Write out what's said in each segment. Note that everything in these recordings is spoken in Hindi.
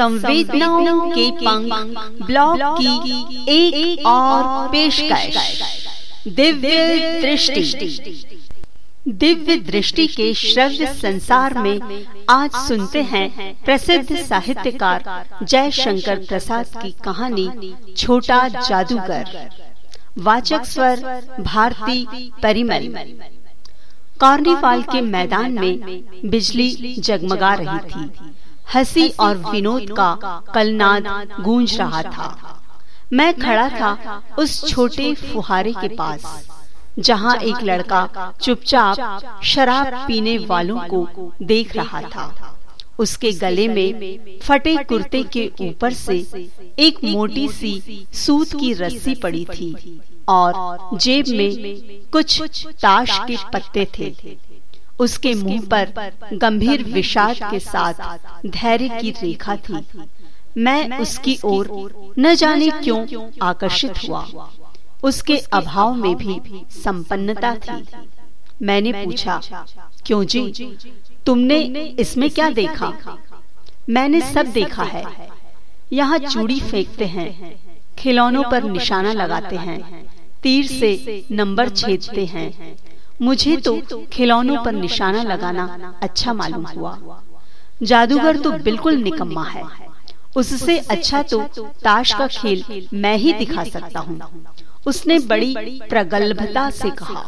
संवेदनाओं के पंख ब्लॉग की एक एक और पेशकश। दिव्य दृष्टि। दिव्य दृष्टि के श्रव्य संसार में आज सुनते हैं प्रसिद्ध साहित्यकार जय शंकर प्रसाद की कहानी छोटा जादूगर। वाचक स्वर भारती परिमल। कार्निवाल के मैदान में बिजली जगमगा रही थी। हँसी और विनोद का कलनाद गूंज रहा था। मैं खड़ा था उस छोटे फुहारे के पास जहाँ एक लड़का चुपचाप शराब पीने वालों को देख रहा था। उसके गले में फटे कुर्ते के ऊपर से एक मोटी सी सूत की रस्सी पड़ी थी और जेब में कुछ ताश के पत्ते थे। उसके मुँह पर गंभीर विषाद के साथ धैर्य की रेखा थी। मैं उसकी ओर न जाने क्यों आकर्षित हुआ। उसके अभाव में भी संपन्नता थी। मैंने पूछा क्यों जी? तुमने इसमें क्या देखा? मैंने सब देखा है। यहाँ चूड़ी फेंकते हैं खिलौनों पर निशाना लगाते हैं। तीर से नंबर छेदते हैं। मुझे तो खिलौनों पर निशाना लगाना अच्छा मालूम हुआ। जादूगर तो बिल्कुल निकम्मा है। उससे अच्छा तो ताश का खेल मैं ही दिखा सकता हूँ। उसने बड़ी प्रगल्भता से कहा।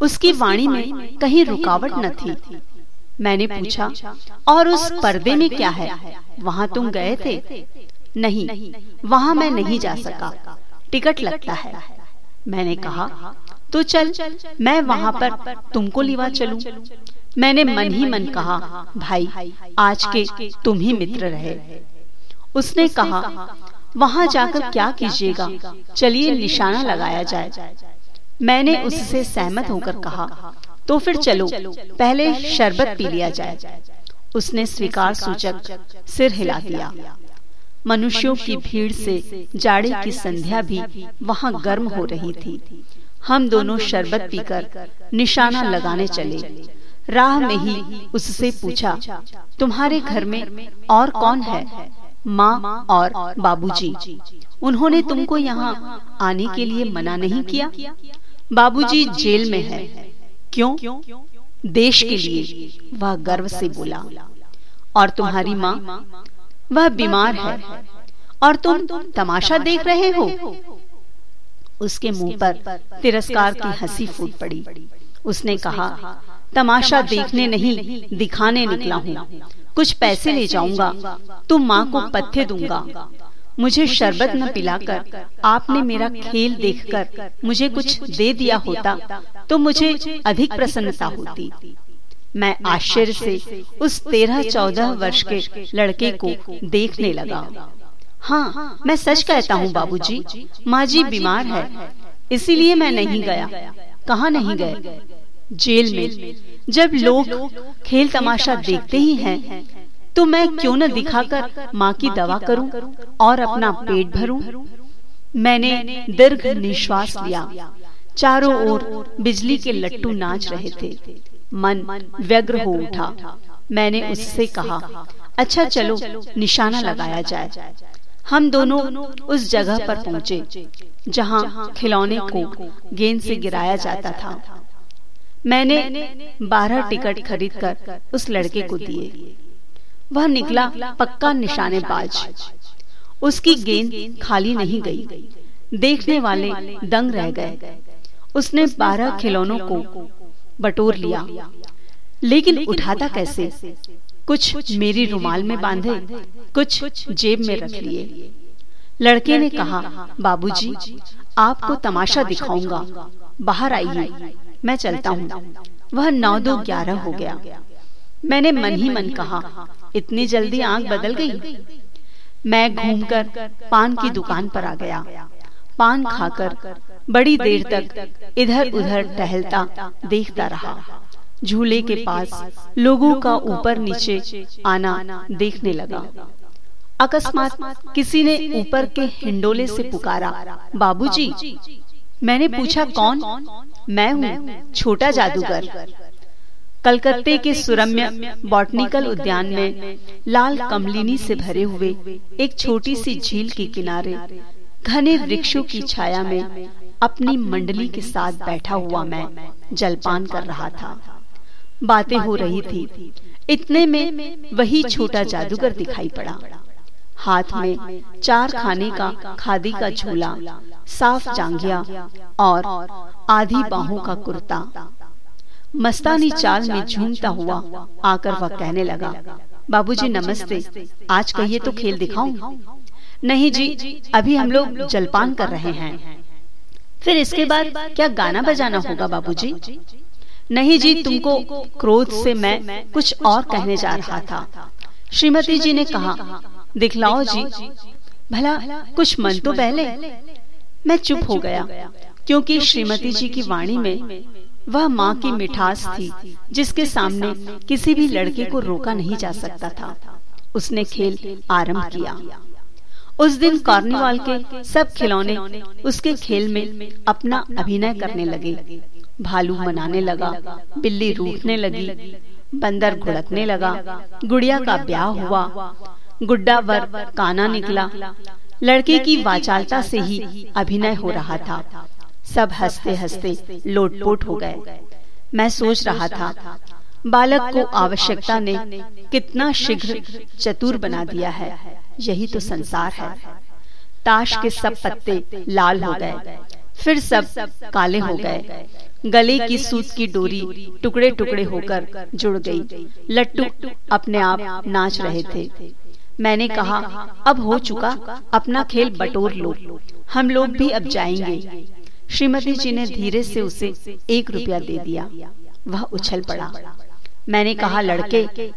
उसकी वाणी में कहीं रुकावट न थी। मैंने पूछा और उस पर्दे में क्या है? वहाँ तुम गए थे? नहीं वहाँ मैं नहीं जा सका। टिकट लगता है। मैंने कहा तो चल मैं वहाँ पर तुमको लिवा चलूँ। मैंने मन ही मन कहा भाई आज के तुम ही मित्र रहे। उसने कहा वहाँ जाकर क्या कीजिएगा? चलिए निशाना लगाया जाए। मैंने उससे सहमत होकर कहा तो फिर चलो पहले शरबत पी लिया जाए। उसने स्वीकार सूचक सिर हिला दिया। मनुष्यों की भीड़ से जाड़े की संध्या भी वहाँ गर्म हो रही थी। हम दोनों शरबत पीकर निशाना लगाने चले। राह में ही उससे पूछा तुम्हारे घर में और कौन है? माँ और बाबूजी। उन्होंने तुमको यहाँ आने के लिए मना नहीं किया? बाबूजी जेल में है। क्यों? देश के लिए। वह गर्व से बोला। और तुम्हारी माँ? वह बीमार है। और तुम तमाशा देख रहे हो? उसके मुँह पर तिरस्कार की हँसी फूट पड़ी। उसने कहा तमाशा देखने नहीं दिखाने निकला हूँ। कुछ पैसे ले जाऊँगा। तुम माँ को पत्थे दूँगा। मुझे शरबत न पिलाकर आपने मेरा खेल देखकर मुझे कुछ दे दिया होता तो मुझे अधिक प्रसन्नता होती। मैं आश्चर्य से उस तेरह चौदह वर्ष के लड़के को देखने लगा। हाँ मैं सच कहता हूँ बाबूजी, माँ जी बीमार है इसीलिए मैं नहीं गया। कहाँ नहीं गए? जेल में। जब लोग खेल तमाशा देखते ही हैं, तो मैं क्यों न दिखाकर माँ की दवा करूँ और अपना पेट भरूं? मैंने दीर्घ निश्वास लिया। चारों ओर बिजली के लट्टू नाच रहे थे। मन व्यग्र हो उठा। मैंने उससे कहा अच्छा चलो निशाना लगाया जाए। हम दोनों उस जगह पर पहुँचे जहाँ खिलौने को गेंद से गिराया जाता था। मैंने बारह टिकट खरीदकर उस लड़के को दिए। वह निकला पक्का निशानेबाज। उसकी गेंद खाली नहीं गई। देखने वाले दंग रह गए। उसने बारह खिलौनों को बटोर लिया। लेकिन उठाता कैसे? कुछ मेरी रुमाल में बांधे कुछ जेब में रख लिए। लड़के ने कहा बाबूजी, आपको तमाशा दिखाऊँगा। बाहर आइए। मैं चलता हूँ। वह नौ दो ग्यारह हो गया। मैंने मन ही मन कहा इतनी जल्दी आँख बदल गई। मैं घूमकर पान की दुकान पर आ गया। पान खाकर बड़ी देर तक इधर उधर टहलता देखता रहा। झूले के पास लोगों का ऊपर नीचे आना देखने लगा। अकस्मात किसी ने ऊपर के हिंडोले से पुकारा बाबूजी। मैंने पूछा कौन? मैं हूँ छोटा जादूगर। कलकत्ते के सुरम्य बॉटनिकल उद्यान में लाल कमलिनी से भरे हुए एक छोटी सी झील के किनारे घने वृक्षों की छाया में अपनी मंडली के साथ बैठा हुआ मैं जलपान कर रहा था। बातें हो रही थी। इतने में वही छोटा जादूगर दिखाई पड़ा। हाथ में चार खाने का खादी का झूला साफ़ जांगिया और आधी बाहों का कुर्ता। मस्तानी चाल में झूमता हुआ आकर वह कहने लगा बाबूजी नमस्ते। आज कहिए तो खेल दिखाऊँ? नहीं जी अभी हम लोग जलपान कर रहे हैं। फिर इसके बाद क्या गाना बजाना होगा बाबूजी? नहीं जी, तुमको क्रोध से मैं कुछ और कहने जा रहा था। श्रीमती जी ने कहा, दिखलाओ जी। भला कुछ मन तो पहले मैं चुप हो गया, क्योंकि श्रीमती जी की वाणी में वह माँ की मिठास थी, जिसके सामने किसी भी लड़के को रोका नहीं जा सकता था। उसने खेल आरंभ किया। उस दिन कार्निवाल के सब खिलौने उसके खेल में अपना अभिनय करने लगे। भालू मनाने लगा बिल्ली रूठने लगी बंदर घुड़कने लगा गुड़िया का ब्याह हुआ गुड्डा वर काना निकला लड़के की वाचालता से ही अभिनय हो रहा था। सब हँसते हँसते लोटपोट हो गए। मैं सोच रहा था बालक को आवश्यकता ने कितना शीघ्र चतुर बना दिया है। यही तो संसार है। ताश के सब पत्ते लाल हो गए। फिर सब काले हो गए। गले की सूत की डोरी टुकड़े टुकड़े होकर जुड़ गई। लट्टू अपने आप नाच रहे थे। मैंने कहा, अब हो चुका, अपना खेल बटोर लो। हम लोग भी अब जाएँगे। श्रीमती जी ने धीरे से उसे एक रुपया दे दिया। वह उछल पड़ा। मैंने कहा, लड़के,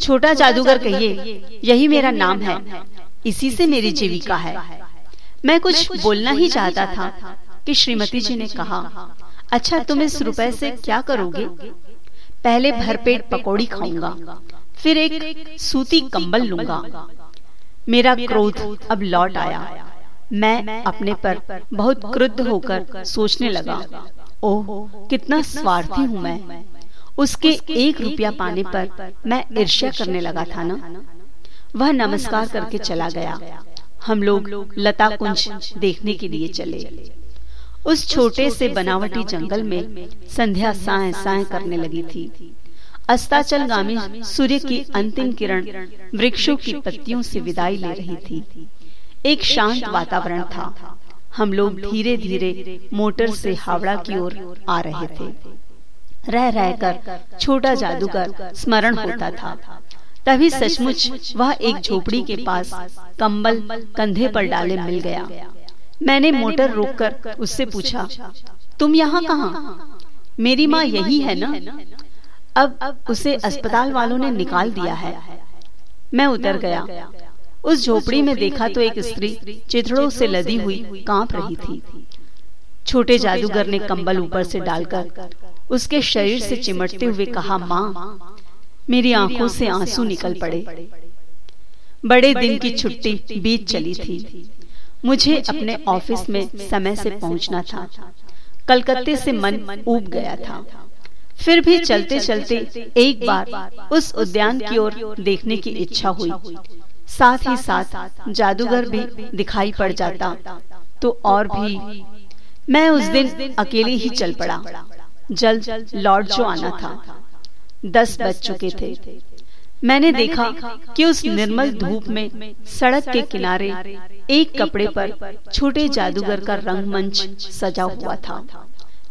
छोटा जादूगर कहिए, यही मेरा नाम है। इसी से मेरी जीविका है। मैं कुछ बोलना ही चाहता था कि श्रीमती जी ने कहा अच्छा तुम इस रुपए से क्या करोगे? पहले भरपेट पकौड़ी खाऊँगा फिर एक सूती कंबल लूँगा। मेरा क्रोध अब लौट आया। मैं अपने पर बहुत क्रुद्ध होकर सोचने लगा। ओह कितना स्वार्थी हूँ मैं। उसके एक रुपया पाने पर मैं ईर्ष्या करने लगा था ना? वह नमस्कार करके चला गया। हम लोग लता कुंज देखने के लिए चले। उस छोटे से बनावटी जंगल में संध्या साय साय करने लगी थी। अस्ताचल गामी सूर्य की अंतिम किरण वृक्षों की पत्तियों से विदाई ले रही थी। एक शांत वातावरण था। हम लोग धीरे धीरे मोटर से हावड़ा की ओर आ रहे थे। रह रहकर छोटा जादूगर स्मरण होता था। तभी सचमुच वह एक झोपड़ी के पास कंबल कंधे पर डाले मिल गया। मैंने मोटर रोककर उससे पूछा तुम यहाँ कहाँ? मेरी माँ यही है ना? अब उसे अस्पताल वालों ने निकाल दिया है। मैं उतर गया। उस झोपड़ी में देखा तो एक स्त्री चिथड़ों से लदी हुई काँप रही थी। छोटे जादूगर ने कंबल ऊपर से डालकर उसके शरीर से चिमटते हुए कहा माँ मेरी आँखों से आँसू निकल पड़े। बड़े दिन की छुट्टी बीत चली थी। मुझे अपने ऑफ़िस में समय से पहुँचना था। कलकत्ते से मन ऊब गया था। फिर भी चलते चलते एक बार उस उद्यान की ओर देखने की इच्छा हुई। साथ ही साथ जादूगर भी दिखाई पड़ जाता। तो और भी मैं उस दिन अकेले ही चल पड़ा। जल्द लौट जो आना था। दस बज चुके थे। मैंने देखा कि उस निर्मल धूप में सड़क के किनारे एक कपड़े पर छोटे जादूगर का रंगमंच सजा हुआ था।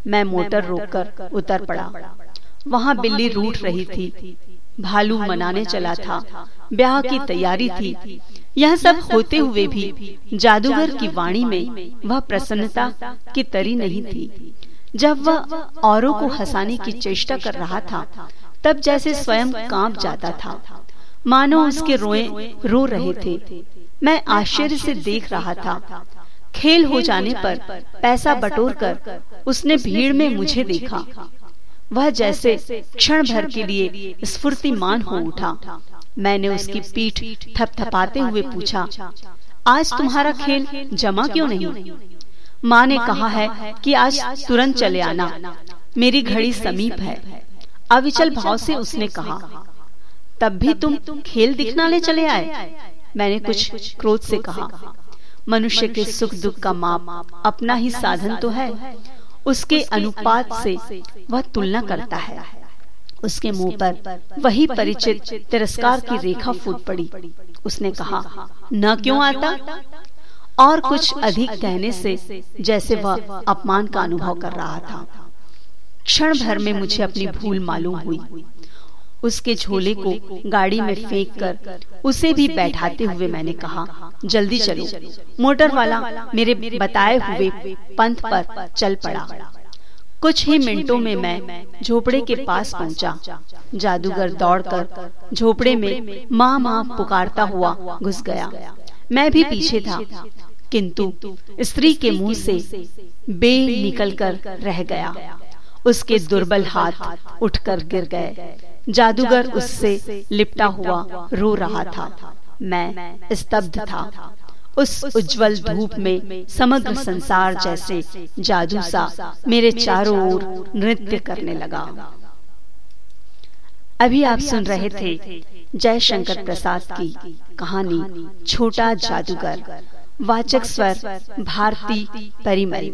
मैं मोटर रोककर उतर पड़ा। वहाँ बिल्ली रूठ रही थी। भालू मनाने चला था। ब्याह की तैयारी थी। यह सब होते हुए भी जादूगर की वाणी में वह प्रसन्नता की तरी नहीं थी। जब वह औरों को हंसाने की चेष्टा कर रहा था तब जैसे स्वयं काँप जाता था। मानो उसके रोए रो रहे थे। मैं आश्चर्य से देख रहा था। खेल हो जाने पर पैसा बटोर कर उसने भीड़ में मुझे देखा। वह जैसे क्षण भर के लिए स्फूर्तिमान हो उठा। मैंने उसकी पीठ थपथपाते हुए पूछा आज तुम्हारा खेल जमा क्यों नहीं? माँ ने कहा है कि आज तुरंत चले आना। मेरी घड़ी समीप है। अविचल भाव से उसने कहा तब भी तुम खेल दिखनाने चले आए? मैंने कुछ क्रोध से कहा मनुष्य के सुख दुख का माप अपना ही साधन तो है। उसके अनुपात से वह तुलना करता है। उसके मुँह पर वही परिचित तिरस्कार की रेखा फूट पड़ी। उसने कहा न क्यों आता? और कुछ अधिक कहने से जैसे वह अपमान का अनुभव कर रहा था। क्षण भर में मुझे अपनी भूल मालूम हुई। उसके झोले को गाड़ी में फेंक कर उसे भी बैठाते हुए मैंने कहा जल्दी चलो। मोटर वाला मेरे बताए हुए पंथ पर चल पड़ा। कुछ ही मिनटों में मैं झोपड़े के पास पहुँचा। जादूगर दौड़कर झोपड़े में माँ माँ पुकारता हुआ घुस गया। मैं भी पीछे था। किंतु स्त्री के मुँह से बे निकल कर रह गया। उसके दुर्बल हाथ उठकर गिर गए। जादूगर उससे लिपटा हुआ रो रहा था। मैं स्तब्ध था। उस उज्जवल धूप में समग्र संसार जैसे जादू सा मेरे चारों ओर नृत्य करने लगा। अभी आप सुन रहे थे जय शंकर प्रसाद की कहानी छोटा जादूगर। वाचक स्वर भारती परिमरी